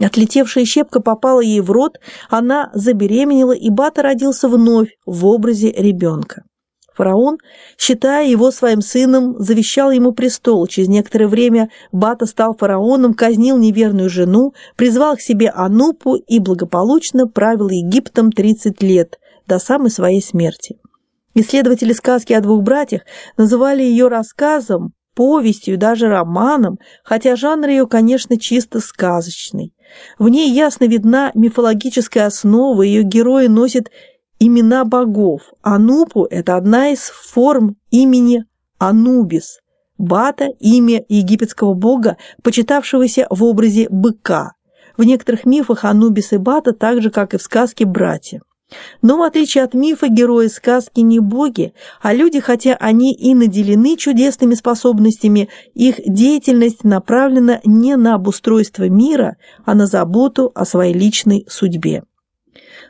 Отлетевшая щепка попала ей в рот, она забеременела, и Бата родился вновь в образе ребенка. Фараон, считая его своим сыном, завещал ему престол. Через некоторое время Бата стал фараоном, казнил неверную жену, призвал к себе Анупу и благополучно правил Египтом 30 лет, до самой своей смерти. Исследователи сказки о двух братьях называли ее рассказом, повестью даже романом, хотя жанр ее, конечно, чисто сказочный. В ней ясно видна мифологическая основа, ее герои носят имена богов. Анупу – это одна из форм имени Анубис. Бата – имя египетского бога, почитавшегося в образе быка. В некоторых мифах Анубис и Бата, так же, как и в сказке «Братья». Но в отличие от мифа, герои сказки не боги, а люди, хотя они и наделены чудесными способностями, их деятельность направлена не на обустройство мира, а на заботу о своей личной судьбе.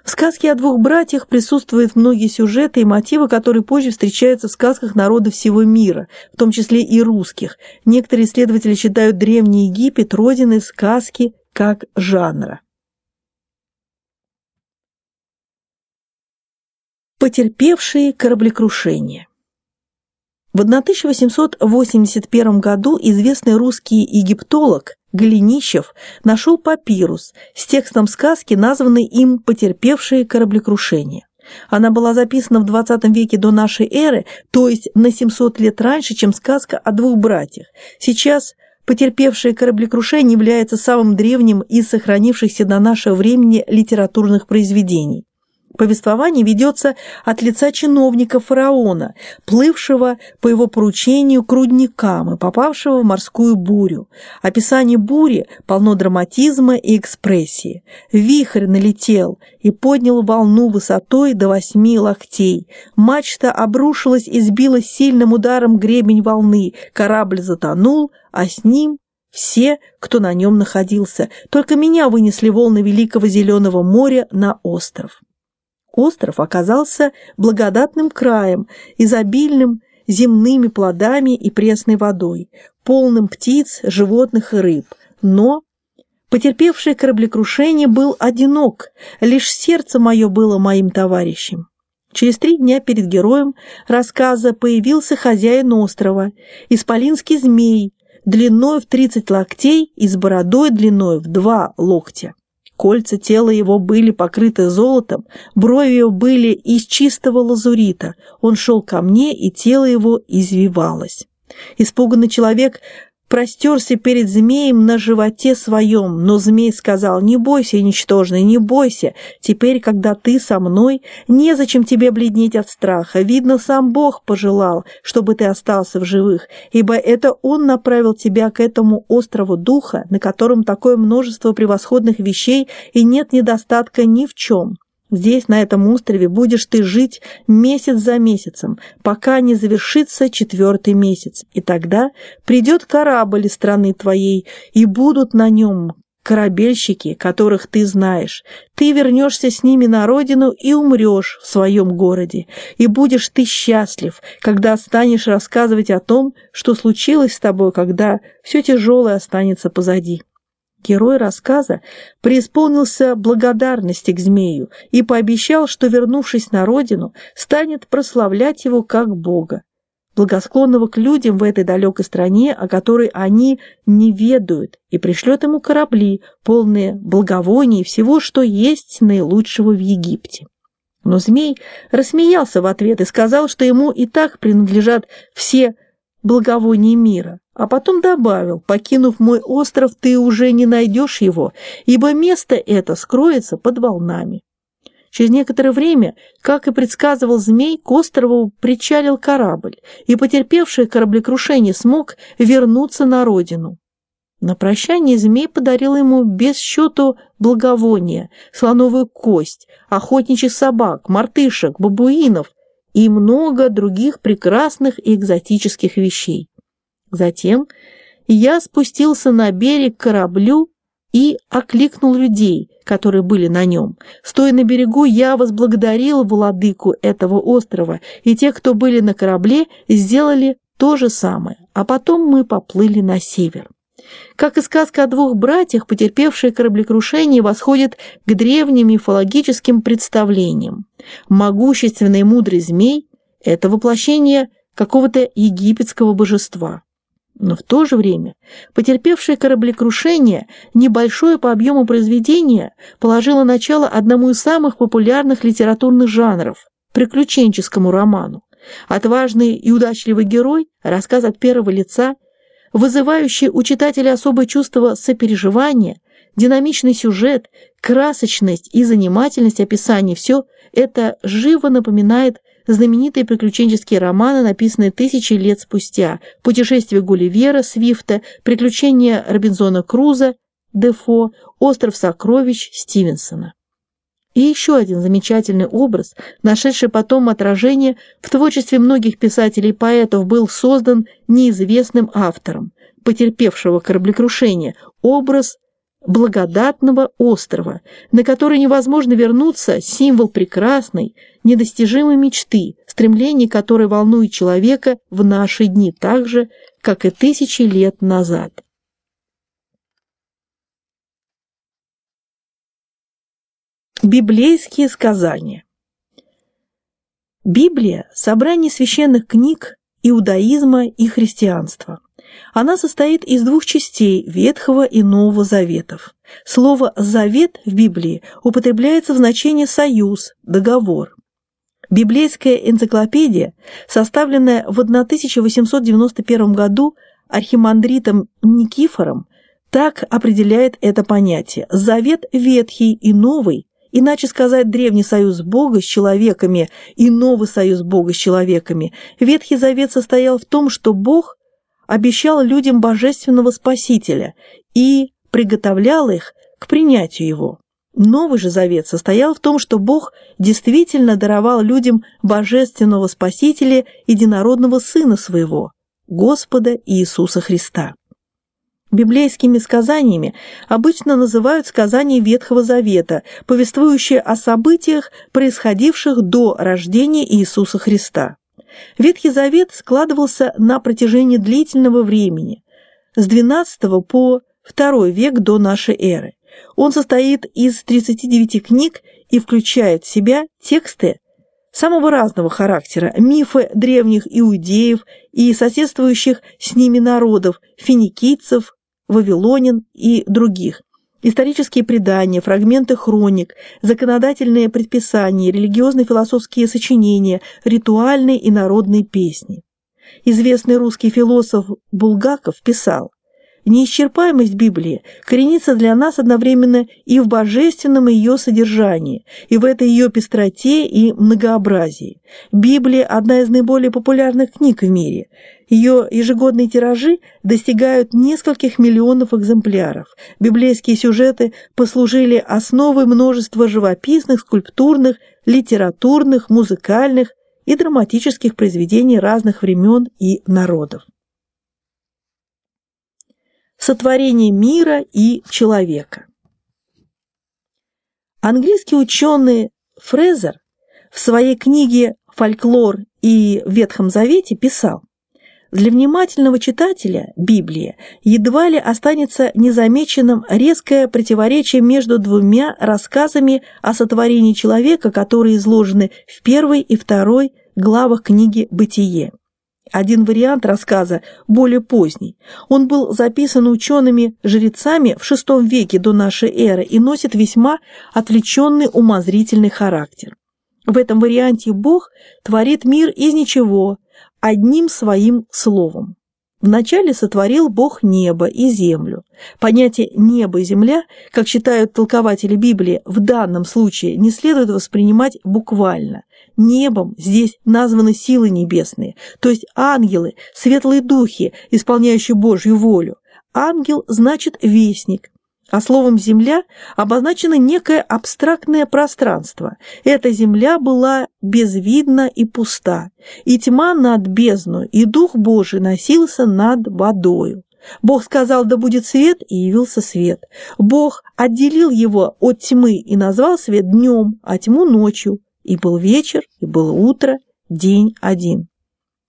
В сказке о двух братьях присутствуют многие сюжеты и мотивы, которые позже встречаются в сказках народов всего мира, в том числе и русских. Некоторые исследователи считают Древний Египет родиной сказки как жанра. Потерпевшие кораблекрушение. В 1881 году известный русский египтолог Голенищев нашел папирус с текстом сказки, названной им «Потерпевшие кораблекрушение». Она была записана в 20 веке до нашей эры, то есть на 700 лет раньше, чем сказка о двух братьях. Сейчас потерпевшее кораблекрушение является самым древним из сохранившихся до нашего времени литературных произведений. Повествование ведется от лица чиновника фараона, плывшего по его поручению к рудникам и попавшего в морскую бурю. Описание бури полно драматизма и экспрессии. Вихрь налетел и поднял волну высотой до восьми локтей. Мачта обрушилась и сбилась сильным ударом гребень волны. Корабль затонул, а с ним все, кто на нем находился. Только меня вынесли волны Великого Зеленого моря на остров. Остров оказался благодатным краем, изобильным земными плодами и пресной водой, полным птиц, животных и рыб. Но потерпевший кораблекрушение был одинок, лишь сердце мое было моим товарищем. Через три дня перед героем рассказа появился хозяин острова, исполинский змей, длиной в 30 локтей и с бородой длиной в два локтя. Кольца тела его были покрыты золотом, брови его были из чистого лазурита. Он шел ко мне, и тело его извивалось. Испуганный человек простерся перед змеем на животе своем, но змей сказал, «Не бойся, ничтожный, не бойся, теперь, когда ты со мной, незачем тебе бледнеть от страха, видно, сам Бог пожелал, чтобы ты остался в живых, ибо это Он направил тебя к этому острову Духа, на котором такое множество превосходных вещей и нет недостатка ни в чем». Здесь, на этом острове, будешь ты жить месяц за месяцем, пока не завершится четвертый месяц. И тогда придет корабль из страны твоей, и будут на нем корабельщики, которых ты знаешь. Ты вернешься с ними на родину и умрешь в своем городе. И будешь ты счастлив, когда станешь рассказывать о том, что случилось с тобой, когда все тяжелое останется позади. Герой рассказа преисполнился благодарности к змею и пообещал, что, вернувшись на родину, станет прославлять его как Бога, благосклонного к людям в этой далекой стране, о которой они не ведают, и пришлет ему корабли, полные благовоний всего, что есть наилучшего в Египте. Но змей рассмеялся в ответ и сказал, что ему и так принадлежат все благовония мира, а потом добавил, покинув мой остров, ты уже не найдешь его, ибо место это скроется под волнами. Через некоторое время, как и предсказывал змей, к острову причалил корабль, и потерпевший кораблекрушение смог вернуться на родину. На прощание змей подарил ему без счету благовония, слоновую кость, охотничьих собак, мартышек, бабуинов и много других прекрасных и экзотических вещей. Затем я спустился на берег к кораблю и окликнул людей, которые были на нем. Стоя на берегу, я возблагодарил владыку этого острова, и те, кто были на корабле, сделали то же самое, а потом мы поплыли на север. Как и сказка о двух братьях, потерпевшие кораблекрушение восходит к древним мифологическим представлениям. Могущественный и мудрый змей – это воплощение какого-то египетского божества. Но в то же время потерпевшее кораблекрушение небольшое по объему произведение положило начало одному из самых популярных литературных жанров – приключенческому роману. Отважный и удачливый герой, рассказ от первого лица, вызывающий у читателя особое чувство сопереживания, динамичный сюжет, красочность и занимательность описаний – все это живо напоминает знаменитые приключенческие романы, написанные тысячи лет спустя, «Путешествие Гулливера» Свифта, «Приключения Робинзона Круза» Дефо, «Остров сокровищ» Стивенсона. И еще один замечательный образ, нашедший потом отражение в творчестве многих писателей и поэтов, был создан неизвестным автором, потерпевшего кораблекрушение, образ благодатного острова, на который невозможно вернуться, символ прекрасной, недостижимой мечты, стремление которой волнует человека в наши дни так же, как и тысячи лет назад. Библейские сказания Библия – собрание священных книг иудаизма и христианства. Она состоит из двух частей Ветхого и Нового Заветов. Слово «завет» в Библии употребляется в значении «союз», «договор». Библейская энциклопедия, составленная в 1891 году архимандритом Никифором, так определяет это понятие. Завет ветхий и новый, иначе сказать древний союз Бога с человеками и новый союз Бога с человеками. Ветхий Завет состоял в том, что Бог обещал людям божественного Спасителя и приготовлял их к принятию его. Новый же завет состоял в том, что Бог действительно даровал людям божественного Спасителя единородного Сына Своего, Господа Иисуса Христа. Библейскими сказаниями обычно называют сказания Ветхого Завета, повествующие о событиях, происходивших до рождения Иисуса Христа. Ветхий Завет складывался на протяжении длительного времени, с XII по II век до нашей эры. Он состоит из 39 книг и включает в себя тексты самого разного характера, мифы древних иудеев и соседствующих с ними народов, финикийцев, вавилонин и других, исторические предания, фрагменты хроник, законодательные предписания, религиозно-философские сочинения, ритуальные и народные песни. Известный русский философ Булгаков писал Неисчерпаемость Библии коренится для нас одновременно и в божественном ее содержании, и в этой ее пестроте и многообразии. Библия – одна из наиболее популярных книг в мире. Ее ежегодные тиражи достигают нескольких миллионов экземпляров. Библейские сюжеты послужили основой множества живописных, скульптурных, литературных, музыкальных и драматических произведений разных времен и народов сотворение мира и человека. Английский ученый Фрезер в своей книге «Фольклор и в Ветхом Завете» писал, для внимательного читателя Библия едва ли останется незамеченным резкое противоречие между двумя рассказами о сотворении человека, которые изложены в первой и второй главах книги «Бытие». Один вариант рассказа, более поздний, он был записан учеными-жрецами в VI веке до нашей эры и носит весьма отвлеченный умозрительный характер. В этом варианте Бог творит мир из ничего, одним своим словом. Вначале сотворил Бог небо и землю. Понятие «небо» и «земля», как считают толкователи Библии, в данном случае не следует воспринимать буквально. Небом здесь названы силы небесные, то есть ангелы, светлые духи, исполняющие Божью волю. Ангел значит «вестник», а словом «земля» обозначено некое абстрактное пространство. Эта земля была безвидна и пуста, и тьма над бездной, и Дух Божий носился над водою. Бог сказал, да будет свет, и явился свет. Бог отделил его от тьмы и назвал свет днем, а тьму ночью. И был вечер, и было утро, день один.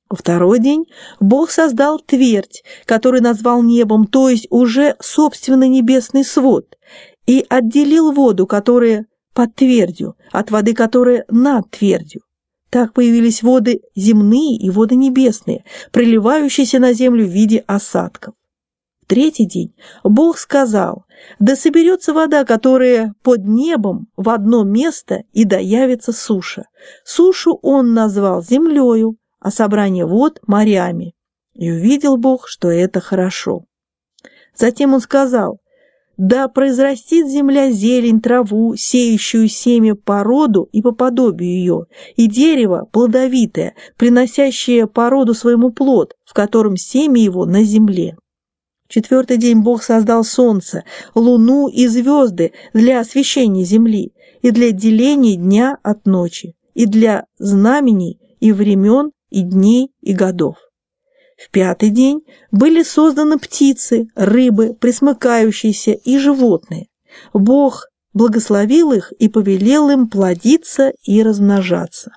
Второй день Бог создал твердь, который назвал небом, то есть уже собственный небесный свод, и отделил воду, которая под твердью, от воды, которая над твердью. Так появились воды земные и воды небесные, приливающиеся на землю в виде осадков. Третий день Бог сказал, да соберется вода, которая под небом в одно место и доявится суша. Сушу он назвал землею, а собрание вод – морями. И увидел Бог, что это хорошо. Затем он сказал, да произрастит земля зелень, траву, сеющую семя по роду и по подобию ее, и дерево плодовитое, приносящее по роду своему плод, в котором семя его на земле. Четвертый день Бог создал солнце, луну и звезды для освещения земли и для деления дня от ночи, и для знамений и времен и дней и годов. В пятый день были созданы птицы, рыбы, присмыкающиеся и животные. Бог благословил их и повелел им плодиться и размножаться.